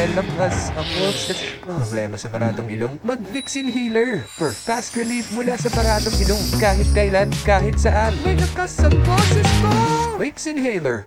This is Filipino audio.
dahil lakas ang boses. Problema sa paradong ilong? Mag-Vicks Inhaler for fast relief mula sa paradong ilong. Kahit kailan, kahit saan. May lakas ang boses ko! Vicks Inhaler.